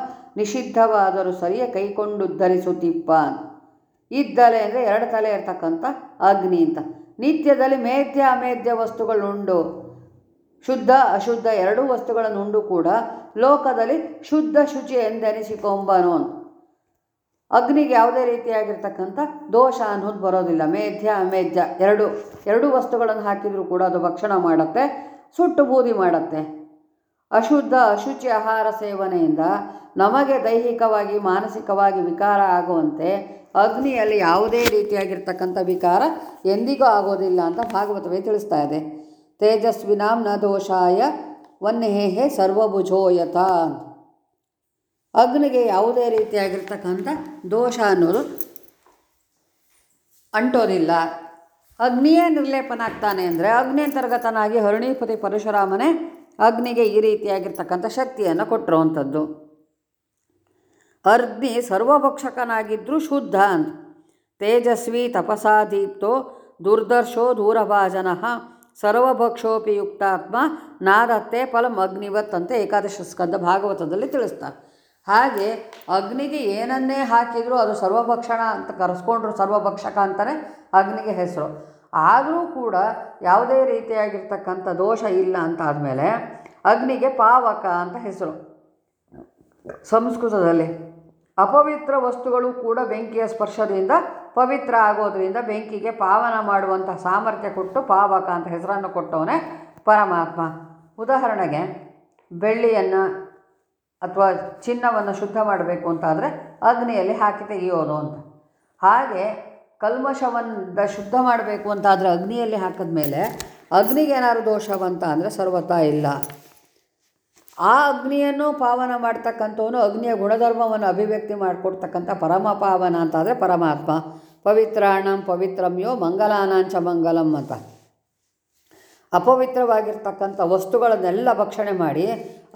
ನಿಷಿದ್ಧವಾದರೂ ಸರಿಯೇ ಕೈಕೊಂಡು ಉದ್ಧರಿಸುತ್ತಿಪ್ಪ ಇದ್ದಲೆ ಅಂದರೆ ಎರಡು ತಲೆ ಇರತಕ್ಕಂಥ ಅಗ್ನಿ ಅಂತ. ನಿತ್ಯದಲ್ಲಿ ಮೇಧ್ಯ ಅಮೇಧ್ಯ ವಸ್ತುಗಳುಂಡು, ಶುದ್ಧ ಅಶುದ್ಧ ಎರಡೂ ವಸ್ತುಗಳನ್ನುಂಡು ಕೂಡ ಲೋಕದಲ್ಲಿ ಶುದ್ಧ ಶುಚಿ ಎಂದೆನಿಸಿಕೊಂಬನು. ಅಗ್ನಿಗೆ ಯಾವುದೇ ರೀತಿಯಾಗಿರ್ತಕ್ಕಂಥ ದೋಷ ಅನ್ನೋದು ಬರೋದಿಲ್ಲ. ಮೇಧ್ಯ ಅಮೇಧ್ಯ ಎರಡು ಎರಡು ವಸ್ತುಗಳನ್ನು ಹಾಕಿದರೂ ಕೂಡ ಅದು ಭಕ್ಷಣ ಮಾಡುತ್ತೆ, ಸುಟ್ಟು ಬೂದಿ ಮಾಡುತ್ತೆ. ಅಶುದ್ಧ ಅಶುಚಿ ಆಹಾರ ಸೇವನೆಯಿಂದ ನಮಗೆ ದೈಹಿಕವಾಗಿ, ಮಾನಸಿಕವಾಗಿ ವಿಕಾರ ಆಗುವಂತೆ ಅಗ್ನಿಯಲ್ಲಿ ಯಾವುದೇ ರೀತಿಯಾಗಿರ್ತಕ್ಕಂಥ ವಿಕಾರ ಎಂದಿಗೂ ಆಗೋದಿಲ್ಲ ಅಂತ ಭಾಗವತವೇ ತಿಳಿಸ್ತಾ ಇದೆ. ತೇಜಸ್ವಿನಾಂ ನ ದೋಷಾಯ ವನ್ನೇಹೆ ಸರ್ವಭುಜೋಯತ ಅಗ್ನಿಗೆ ಯಾವುದೇ ರೀತಿಯಾಗಿರ್ತಕ್ಕಂಥ ದೋಷ ಅನ್ನೋದು ಅಂಟೋದಿಲ್ಲ. ಅಗ್ನಿಯೇ ನಿರ್ಲೇಪನ ಆಗ್ತಾನೆ ಅಂದರೆ ಅಗ್ನಿ ಅಂತರ್ಗತನಾಗಿ ಹರುಣೀಪತಿ ಪರಶುರಾಮನೇ ಅಗ್ನಿಗೆ ಈ ರೀತಿಯಾಗಿರ್ತಕ್ಕಂಥ ಶಕ್ತಿಯನ್ನು ಕೊಟ್ಟಿರುವಂಥದ್ದು. ಅಗ್ನಿ ಸರ್ವಭಕ್ಷಕನಾಗಿದ್ದರೂ ಶುದ್ಧ ಅಂತ ತೇಜಸ್ವಿ ತಪಸಾದೀಪ್ತೋ ದುರ್ದರ್ಶೋ ದೂರಭಾಜನ ಸರ್ವಭಕ್ಷೋಪಿ ಯುಕ್ತಾತ್ಮ ನಾದತ್ತೆ ಫಲಂ ಅಗ್ನಿವತ್ ಅಂತ ಏಕಾದಶ ಸ್ಕಂದ ಭಾಗವತದಲ್ಲಿ ತಿಳಿಸ್ತಾರೆ ಹಾಗೆ ಅಗ್ನಿಗೆ ಏನನ್ನೇ ಹಾಕಿದರೂ ಅದು ಸರ್ವಭಕ್ಷಣ ಅಂತ ಕರೆಸ್ಕೊಂಡ್ರು ಸರ್ವಭಕ್ಷಕ ಅಂತಲೇ ಅಗ್ನಿಗೆ ಹೆಸರು. ಆದರೂ ಕೂಡ ಯಾವುದೇ ರೀತಿಯಾಗಿರ್ತಕ್ಕಂಥ ದೋಷ ಇಲ್ಲ ಅಂತ ಆದಮೇಲೆ ಅಗ್ನಿಗೆ ಪಾವಕ ಅಂತ ಹೆಸರು. ಸಂಸ್ಕೃತದಲ್ಲಿ ಅಪವಿತ್ರ ವಸ್ತುಗಳು ಕೂಡ ಬೆಂಕಿಯ ಸ್ಪರ್ಶದಿಂದ ಪವಿತ್ರ ಆಗೋದರಿಂದ ಬೆಂಕಿಗೆ ಪಾವನ ಮಾಡುವಂಥ ಸಾಮರ್ಥ್ಯ ಕೊಟ್ಟು ಪಾವಕ ಅಂತ ಹೆಸರನ್ನು ಕೊಟ್ಟವನೇ ಪರಮಾತ್ಮ. ಉದಾಹರಣೆಗೆ ಬೆಳ್ಳಿಯನ್ನು ಅಥವಾ ಚಿನ್ನವನ್ನು ಶುದ್ಧ ಮಾಡಬೇಕು ಅಂತಾದರೆ ಅಗ್ನಿಯಲ್ಲಿ ಹಾಕಿ ತೆಗೆಯೋದು ಅಂತ. ಹಾಗೆ ಕಲ್ಮಶವನ್ನ ಶುದ್ಧ ಮಾಡಬೇಕು ಅಂತಾದರೆ ಅಗ್ನಿಯಲ್ಲಿ ಹಾಕಿದ ಮೇಲೆ ಅಗ್ನಿಗೆ ದೋಷ ಬಂತ ಅಂದರೆ ಸರ್ವತಾ ಇಲ್ಲ. ಆ ಅಗ್ನಿಯನ್ನು ಪಾವನ ಮಾಡ್ತಕ್ಕಂಥವನು ಅಗ್ನಿಯ ಗುಣಧರ್ಮವನ್ನು ಅಭಿವ್ಯಕ್ತಿ ಮಾಡಿಕೊಡ್ತಕ್ಕಂಥ ಪರಮ ಪಾವನ ಅಂತಾದರೆ ಪರಮಾತ್ಮ. ಪವಿತ್ರಾಣಂ ಪವಿತ್ರಮ್ಯೋ ಮಂಗಲಾನಾಂಚ ಮಂಗಲಂ ಅಂತ. ಅಪವಿತ್ರವಾಗಿರ್ತಕ್ಕಂಥ ವಸ್ತುಗಳನ್ನೆಲ್ಲ ಭಕ್ಷಣೆ ಮಾಡಿ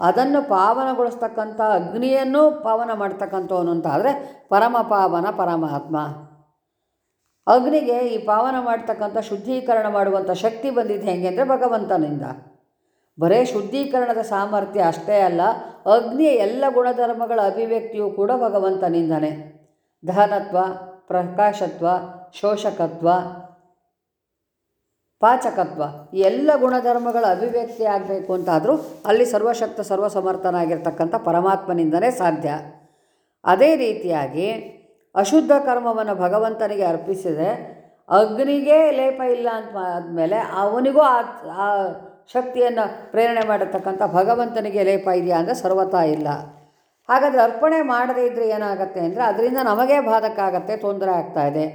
ಅದನ್ನು ಪಾವನಗೊಳಿಸ್ತಕ್ಕಂಥ ಅಗ್ನಿಯನ್ನು ಪಾವನ ಮಾಡ್ತಕ್ಕಂಥವನು ಅಂತ ಆದರೆ ಪರಮ ಪಾವನ ಪರಮಾತ್ಮ. ಅಗ್ನಿಗೆ ಈ ಪಾವನ ಮಾಡ್ತಕ್ಕಂಥ ಶುದ್ಧೀಕರಣ ಮಾಡುವಂಥ ಶಕ್ತಿ ಬಂದಿದೆ ಹೇಗೆ ಅಂದರೆ ಭಗವಂತನಿಂದ. ಬರೇ ಶುದ್ಧೀಕರಣದ ಸಾಮರ್ಥ್ಯ ಅಷ್ಟೇ ಅಲ್ಲ, ಅಗ್ನಿಯ ಎಲ್ಲ ಗುಣಧರ್ಮಗಳ ಅಭಿವ್ಯಕ್ತಿಯೂ ಕೂಡ ಭಗವಂತನಿಂದನೆ. ದಹನತ್ವ, ಪ್ರಕಾಶತ್ವ, ಶೋಷಕತ್ವ, ಪಾಚಕತ್ವ ಎಲ್ಲ ಗುಣಧರ್ಮಗಳ ಅಭಿವ್ಯಕ್ತಿ ಆಗಬೇಕು ಅಂತಾದರೂ ಅಲ್ಲಿ ಸರ್ವಶಕ್ತ, ಸರ್ವಸಮರ್ಥನಾಗಿರ್ತಕ್ಕಂಥ ಪರಮಾತ್ಮನಿಂದನೇ ಸಾಧ್ಯ. ಅದೇ ರೀತಿಯಾಗಿ ಅಶುದ್ಧ ಕರ್ಮವನ್ನು ಭಗವಂತನಿಗೆ ಅರ್ಪಿಸಿದೆ ಅಗ್ನಿಗೆ ಲೇಪ ಇಲ್ಲ ಅಂತ ಆದಮೇಲೆ ಅವನಿಗೂ ಆ ಶಕ್ತಿಯನ್ನು ಪ್ರೇರಣೆ ಮಾಡತಕ್ಕಂಥ ಭಗವಂತನಿಗೆ ಲೇಪ ಇದೆಯಾ ಅಂದರೆ ಸರ್ವತಾ ಇಲ್ಲ. ಹಾಗಾದರೆ ಅರ್ಪಣೆ ಮಾಡದೇ ಇದ್ದರೆ ಏನಾಗುತ್ತೆ ಅಂದರೆ ಅದರಿಂದ ನಮಗೇ ಬಾಧಕ್ಕಾಗತ್ತೆ ತೊಂದರೆ ಆಗ್ತಾ ಇದೆ.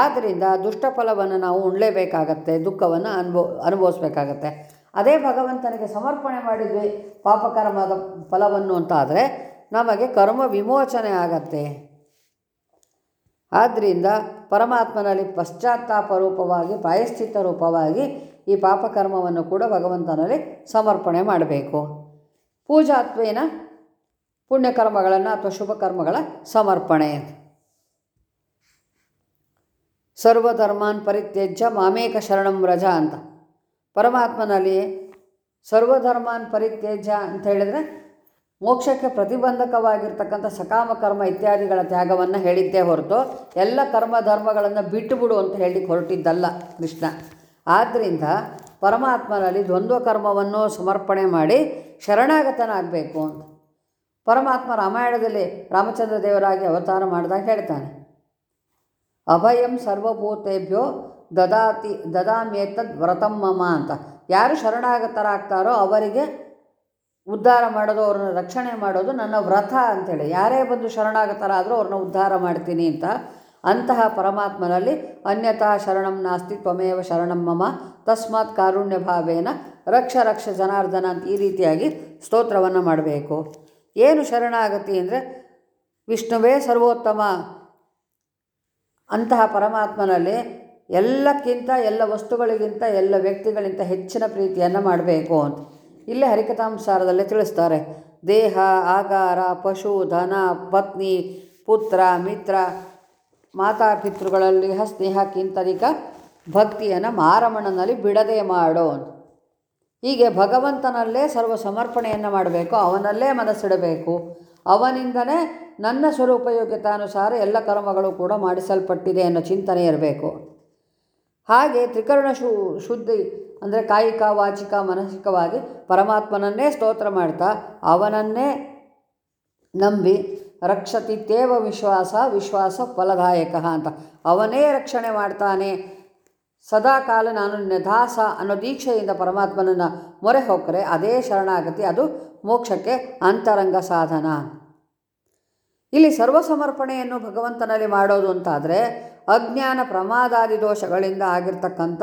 ಆದ್ದರಿಂದ ದುಷ್ಟ ಫಲವನ್ನು ನಾವು ಉಣ್ಲೇಬೇಕಾಗತ್ತೆ, ದುಃಖವನ್ನು ಅನುಭವ ಅನುಭವಿಸ್ಬೇಕಾಗತ್ತೆ. ಅದೇ ಭಗವಂತನಿಗೆ ಸಮರ್ಪಣೆ ಮಾಡಿದ್ವಿ ಪಾಪಕರ್ಮದ ಫಲವನ್ನು ಅಂತಾದರೆ ನಮಗೆ ಕರ್ಮ ವಿಮೋಚನೆ ಆಗತ್ತೆ. ಆದ್ದರಿಂದ ಪರಮಾತ್ಮನಲ್ಲಿ ಪಶ್ಚಾತ್ತಾಪ ರೂಪವಾಗಿ, ಪ್ರಾಯಶ್ಚಿತ್ತ ರೂಪವಾಗಿ ಈ ಪಾಪಕರ್ಮವನ್ನು ಕೂಡ ಭಗವಂತನಲ್ಲಿ ಸಮರ್ಪಣೆ ಮಾಡಬೇಕು. ಪೂಜಾತ್ವೇನ ಪುಣ್ಯಕರ್ಮಗಳನ್ನು ಅಥವಾ ಶುಭ ಕರ್ಮಗಳ ಸಮರ್ಪಣೆ. ಸರ್ವಧರ್ಮಾನ್ ಪರಿತ್ಯಜ್ಯ ಮಾಮೇಕ ಶರಣಂ ರಜ ಅಂತ. ಪರಮಾತ್ಮನಲ್ಲಿ ಸರ್ವಧರ್ಮಾನ್ ಪರಿತ್ಯಜ್ಯ ಅಂತ ಹೇಳಿದರೆ ಮೋಕ್ಷಕ್ಕೆ ಪ್ರತಿಬಂಧಕವಾಗಿರ್ತಕ್ಕಂಥ ಸಕಾಮ ಕರ್ಮ ಇತ್ಯಾದಿಗಳ ತ್ಯಾಗವನ್ನು ಹೇಳಿದ್ದೇ ಹೊರತು ಎಲ್ಲ ಕರ್ಮ ಧರ್ಮಗಳನ್ನು ಬಿಟ್ಟುಬಿಡು ಅಂತ ಹೇಳಿ ಹೊರಟಿದ್ದಲ್ಲ ಕೃಷ್ಣ. ಆದ್ದರಿಂದ ಪರಮಾತ್ಮನಲ್ಲಿ ದ್ವಂದ್ವ ಕರ್ಮವನ್ನು ಸಮರ್ಪಣೆ ಮಾಡಿ ಶರಣಾಗತನಾಗಬೇಕು ಅಂತ. ಪರಮಾತ್ಮ ರಾಮಾಯಣದಲ್ಲಿ ರಾಮಚಂದ್ರ ದೇವರಾಗಿ ಅವತಾರ ಮಾಡಿದಾಗ ಹೇಳ್ತಾನೆ. ಅಭಯಂ ಸರ್ವಭೂತೇಭ್ಯೋ ದದಾತಿ ದದಾಮೇತದ್ ವ್ರತಂ ಮಮ ಅಂತ. ಯಾರು ಶರಣಾಗತರಾಗ್ತಾರೋ ಅವರಿಗೆ ಉದ್ಧಾರ ಮಾಡೋದು, ಅವ್ರನ್ನ ರಕ್ಷಣೆ ಮಾಡೋದು ನನ್ನ ವ್ರತ ಅಂತೇಳಿ. ಯಾರೇ ಬಂದು ಶರಣಾಗತರಾದರೂ ಅವ್ರನ್ನ ಉದ್ಧಾರ ಮಾಡ್ತೀನಿ ಅಂತ ಅಂತಹ ಪರಮಾತ್ಮನಲ್ಲಿ ಅನ್ಯತಃ ಶರಣಂ ನಾಸ್ತಿ ತ್ವಮೇವ ಶರಣಂ ಮಮ, ತಸ್ಮಾತ್ ಕಾರುಣ್ಯ ಭಾವೇನ, ರಕ್ಷ ರಕ್ಷ ಜನಾರ್ದನ ಅಂತ ಈ ರೀತಿಯಾಗಿ ಸ್ತೋತ್ರವನ್ನು ಮಾಡಬೇಕು. ಏನು ಶರಣಾಗತಿ ಅಂದರೆ ವಿಷ್ಣುವೇ ಸರ್ವೋತ್ತಮ ಅಂತಹ ಪರಮಾತ್ಮನಲ್ಲಿ ಎಲ್ಲಕ್ಕಿಂತ ಎಲ್ಲ ವಸ್ತುಗಳಿಗಿಂತ ಎಲ್ಲ ವ್ಯಕ್ತಿಗಳಿಗಿಂತ ಹೆಚ್ಚಿನ ಪ್ರೀತಿಯನ್ನು ಮಾಡಬೇಕು ಅಂತ. ಇಲ್ಲೇ ಹರಿಕಥಾಂಸಾರದಲ್ಲಿ ತಿಳಿಸ್ತಾರೆ. ದೇಹ ಆಕಾರ ಪಶು, ಧನ, ಪತ್ನಿ, ಪುತ್ರ, ಮಿತ್ರ ಮಾತಾಪಿತೃಗಳಲ್ಲಿ ಸ್ನೇಹಕ್ಕಿಂತರಿಕ ಭಕ್ತಿಯನ್ನು ಮಾರಮಣ್ಣನಲ್ಲಿ ಬಿಡದೆ ಮಾಡೋ. ಹೀಗೆ ಭಗವಂತನಲ್ಲೇ ಸರ್ವ ಸಮರ್ಪಣೆಯನ್ನು ಮಾಡಬೇಕು, ಅವನಲ್ಲೇ ಮನಸ್ಸಿಡಬೇಕು. ಅವನಿಂದನೇ ನನ್ನ ಸ್ವರೂಪಯೋಗ್ಯತಾನುಸಾರ ಎಲ್ಲ ಕರ್ಮಗಳು ಕೂಡ ಮಾಡಿಸಲ್ಪಟ್ಟಿದೆ ಅನ್ನೋ ಚಿಂತನೆ ಇರಬೇಕು. ಹಾಗೆ ತ್ರಿಕರಣ ಶು, ಶುದ್ಧಿ ಅಂದರೆ ಕಾಯಿಕ, ವಾಚಿಕ, ಮಾನಸಿಕವಾಗಿ ಪರಮಾತ್ಮನನ್ನೇ ಸ್ತೋತ್ರ ಮಾಡ್ತಾ ಅವನನ್ನೇ ನಂಬಿ ರಕ್ಷತಿತ್ತೇವ ವಿಶ್ವಾಸ ವಿಶ್ವಾಸ ಫಲದಾಯಕ ಅಂತ. ಅವನೇ ರಕ್ಷಣೆ ಮಾಡ್ತಾನೆ. ಸದಾ ಕಾಲ ನಾನು ನಿಧಾಸ ಅನ್ನೋ ದೀಕ್ಷೆಯಿಂದ ಪರಮಾತ್ಮನನ್ನು ಮೊರೆ ಹೋಗ್ರೆ ಅದೇ ಶರಣಾಗತಿ, ಅದು ಮೋಕ್ಷಕ್ಕೆ ಅಂತರಂಗ ಸಾಧನ. ಇಲ್ಲಿ ಸರ್ವಸಮರ್ಪಣೆಯನ್ನು ಭಗವಂತನಲ್ಲಿ ಮಾಡೋದು ಅಂತಾದರೆ ಅಜ್ಞಾನ ಪ್ರಮಾದಾದಿ ದೋಷಗಳಿಂದ ಆಗಿರ್ತಕ್ಕಂಥ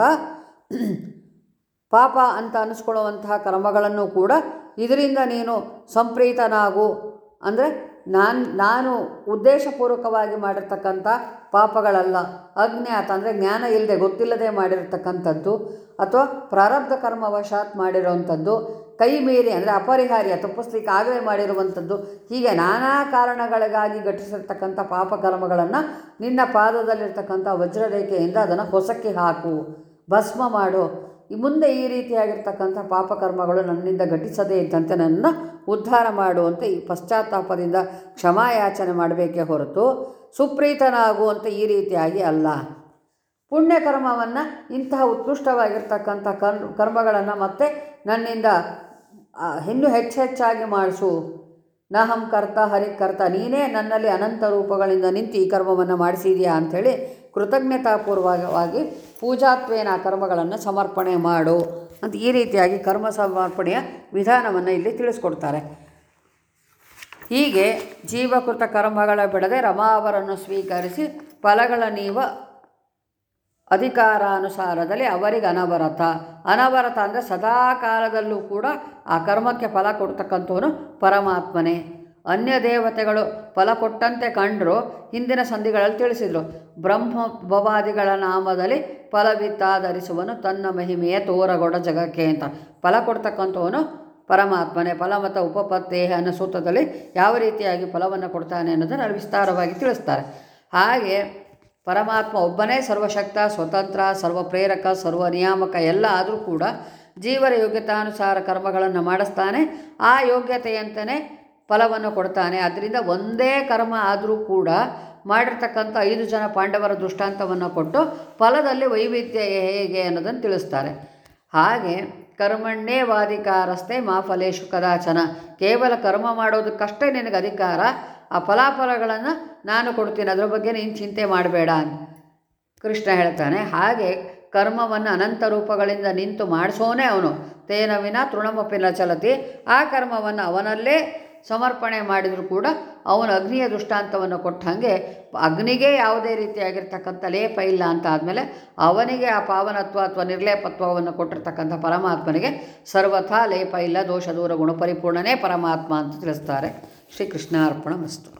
ಪಾಪ ಅಂತ ಅನಿಸ್ಕೊಳ್ಳುವಂತಹ ಕರ್ಮಗಳನ್ನು ಕೂಡ ಇದರಿಂದ ನೀನು ಸಂಪ್ರೀತನಾಗು. ಅಂದರೆ ನಾನು ನಾನು ಉದ್ದೇಶಪೂರ್ವಕವಾಗಿ ಮಾಡಿರ್ತಕ್ಕಂಥ ಪಾಪಗಳಲ್ಲ. ಅಜ್ಞಾತ ಅಂದರೆ ಜ್ಞಾನ ಇಲ್ಲದೆ ಗೊತ್ತಿಲ್ಲದೆ ಮಾಡಿರತಕ್ಕಂಥದ್ದು ಅಥವಾ ಪ್ರಾರಬ್ಧ ಕರ್ಮವಶಾತ್ ಮಾಡಿರುವಂಥದ್ದು, ಕೈ ಮೀರಿ ಅಂದರೆ ಅಪರಿಹಾರ್ಯ ತಪ್ಪಿಸ್ಲಿಕ್ಕೆ ಆಗಲೇ ಮಾಡಿರುವಂಥದ್ದು, ಹೀಗೆ ನಾನಾ ಕಾರಣಗಳಿಗಾಗಿ ಘಟಿಸಿರ್ತಕ್ಕಂಥ ಪಾಪಕರ್ಮಗಳನ್ನು ನಿನ್ನ ಪಾದದಲ್ಲಿರ್ತಕ್ಕಂಥ ವಜ್ರರೇಖೆಯಿಂದ ಅದನ್ನು ಹೊಸಕ್ಕೆ ಹಾಕು. ಭಸ್ಮ ಮಾಡು. ಮುಂದೆ ಈ ರೀತಿಯಾಗಿರ್ತಕ್ಕಂಥ ಪಾಪಕರ್ಮಗಳು ನನ್ನಿಂದ ಘಟಿಸದೇ ಇದ್ದಂತೆ ನನ್ನ ಉದ್ಧಾರ ಮಾಡುವಂತೆ ಈ ಪಶ್ಚಾತ್ತಾಪದಿಂದ ಕ್ಷಮಾಯಾಚನೆ ಮಾಡಬೇಕೇ ಹೊರತು ಸುಪ್ರೀತನಾಗುವಂತೆ ಈ ರೀತಿಯಾಗಿ ಅಲ್ಲ. ಪುಣ್ಯಕರ್ಮವನ್ನು ಇಂತಹ ಉತ್ಕೃಷ್ಟವಾಗಿರ್ತಕ್ಕಂಥ ಕರ್, ಕರ್ಮಗಳನ್ನು ಮತ್ತೆ ನನ್ನಿಂದ ಇನ್ನೂ ಹೆಚ್ಚು ಹೆಚ್ಚಾಗಿ ಮಾಡಿಸು. ನಹಂ ಕರ್ತ ಹರಿ ಕರ್ತ, ನೀನೇ ನನ್ನಲ್ಲಿ ಅನಂತ ರೂಪಗಳಿಂದ ನಿಂತು ಈ ಕರ್ಮವನ್ನು ಮಾಡಿಸಿದೆಯಾ ಅಂಥೇಳಿ ಕೃತಜ್ಞತಾಪೂರ್ವಕವಾಗಿ ಪೂಜಾತ್ವೇನ ಕರ್ಮಗಳನ್ನು ಸಮರ್ಪಣೆ ಮಾಡು ಅಂತ ಈ ರೀತಿಯಾಗಿ ಕರ್ಮ ಸಮರ್ಪಣೆಯ ವಿಧಾನವನ್ನು ಇಲ್ಲಿ ತಿಳಿಸ್ಕೊಡ್ತಾರೆ. ಹೀಗೆ ಜೀವಕೃತ ಕರ್ಮಗಳ ಬಿಡದೆ ರಮಾವರನ್ನು ಸ್ವೀಕರಿಸಿ ಫಲಗಳ ನೀವ ಅಧಿಕಾರಾನುಸಾರದಲ್ಲಿ ಅವರಿಗೆ ಅನವರತ. ಅನವರತ ಅಂದರೆ ಸದಾ ಕಾಲದಲ್ಲೂ ಕೂಡ ಆ ಕರ್ಮಕ್ಕೆ ಫಲ ಕೊಡ್ತಕ್ಕಂಥವನು ಪರಮಾತ್ಮನೇ. ಅನ್ಯ ದೇವತೆಗಳು ಫಲ ಕೊಟ್ಟಂತೆ ಕಂಡರು ಹಿಂದಿನ ಸಂಧಿಗಳಲ್ಲಿ ತಿಳಿಸಿದರು. ಬ್ರಹ್ಮ ಭವಾದಿಗಳ ನಾಮದಲ್ಲಿ ಫಲವಿತ್ತಾಧರಿಸುವನು ತನ್ನ ಮಹಿಮೆಯ ತೋರಗೊಡ ಜಗಕ್ಕೆ ಅಂತ. ಫಲ ಕೊಡ್ತಕ್ಕಂಥವನು ಪರಮಾತ್ಮನೇ. ಫಲ ಮತ್ತು ಉಪಪತ್ತೇ ಅನ್ನೋ ಸೂತ್ರದಲ್ಲಿ ಯಾವ ರೀತಿಯಾಗಿ ಫಲವನ್ನು ಕೊಡ್ತಾನೆ ಅನ್ನೋದನ್ನು ವಿಸ್ತಾರವಾಗಿ ತಿಳಿಸ್ತಾರೆ. ಹಾಗೆ ಪರಮಾತ್ಮ ಒಬ್ಬನೇ ಸರ್ವಶಕ್ತ, ಸ್ವತಂತ್ರ, ಸರ್ವಪ್ರೇರಕ ಸರ್ವ ನಿಯಾಮಕ ಎಲ್ಲ ಆದರೂ ಕೂಡ ಜೀವರ ಯೋಗ್ಯತಾನುಸಾರ ಕರ್ಮಗಳನ್ನು ಮಾಡಿಸ್ತಾನೆ. ಆ ಯೋಗ್ಯತೆಯಂತೆಯೇ ಫಲವನ್ನು ಕೊಡ್ತಾನೆ. ಅದರಿಂದ ಒಂದೇ ಕರ್ಮ ಆದರೂ ಕೂಡ ಮಾಡಿರ್ತಕ್ಕಂಥ ಐದು ಜನ ಪಾಂಡವರ ದೃಷ್ಟಾಂತವನ್ನು ಕೊಟ್ಟು ಫಲದಲ್ಲಿ ವೈವಿಧ್ಯ ಹೇಗೆ ಅನ್ನೋದನ್ನು ತಿಳಿಸ್ತಾರೆ. ಹಾಗೆ ಕರ್ಮಣ್ಣೇ ವಾಧಿಕಾರಸ್ಥೆ ಮಾ ಫಲೇಶು ಕದಾಚನ. ಕೇವಲ ಕರ್ಮ ಮಾಡೋದಕ್ಕಷ್ಟೇ ನಿನಗೆ ಅಧಿಕಾರ. ಆ ಫಲಾಫಲಗಳನ್ನು ನಾನು ಕೊಡ್ತೀನಿ. ಅದರ ಬಗ್ಗೆ ನೀನು ಚಿಂತೆ ಮಾಡಬೇಡ ಅಂತ ಕೃಷ್ಣ ಹೇಳ್ತಾನೆ. ಹಾಗೆ ಕರ್ಮವನ್ನು ಅನಂತ ರೂಪಗಳಿಂದ ನಿಂತು ಮಾಡಿಸೋನೇ ಅವನು. ತೇನ ವಿನ ತೃಣಮಪಿನ ಚಲತಿ ಆ ಕರ್ಮವನ್ನು ಅವನಲ್ಲೇ ಸಮರ್ಪಣೆ ಮಾಡಿದರೂ ಕೂಡ ಅವನು ಅಗ್ನಿಯ ದೃಷ್ಟಾಂತವನ್ನು ಕೊಟ್ಟ ಹಾಗೆ ಅಗ್ನಿಗೆ ಯಾವುದೇ ರೀತಿಯಾಗಿರ್ತಕ್ಕಂಥ ಲೇಪ ಇಲ್ಲ ಅಂತ ಆದಮೇಲೆ ಅವನಿಗೆ ಆ ಪಾವನತ್ವ ಅಥವಾ ನಿರ್ಲೇಪತ್ವವನ್ನು ಕೊಟ್ಟಿರ್ತಕ್ಕಂಥ ಪರಮಾತ್ಮನಿಗೆ ಸರ್ವಥಾ ಲೇಪ ಇಲ್ಲ ದೋಷ ದೂರ ಗುಣಪರಿಪೂರ್ಣನೇ ಪರಮಾತ್ಮ ಅಂತ ತಿಳಿಸ್ತಾರೆ. ಶ್ರೀಕೃಷ್ಣ ಅರ್ಪಣ ಮಸ್ತು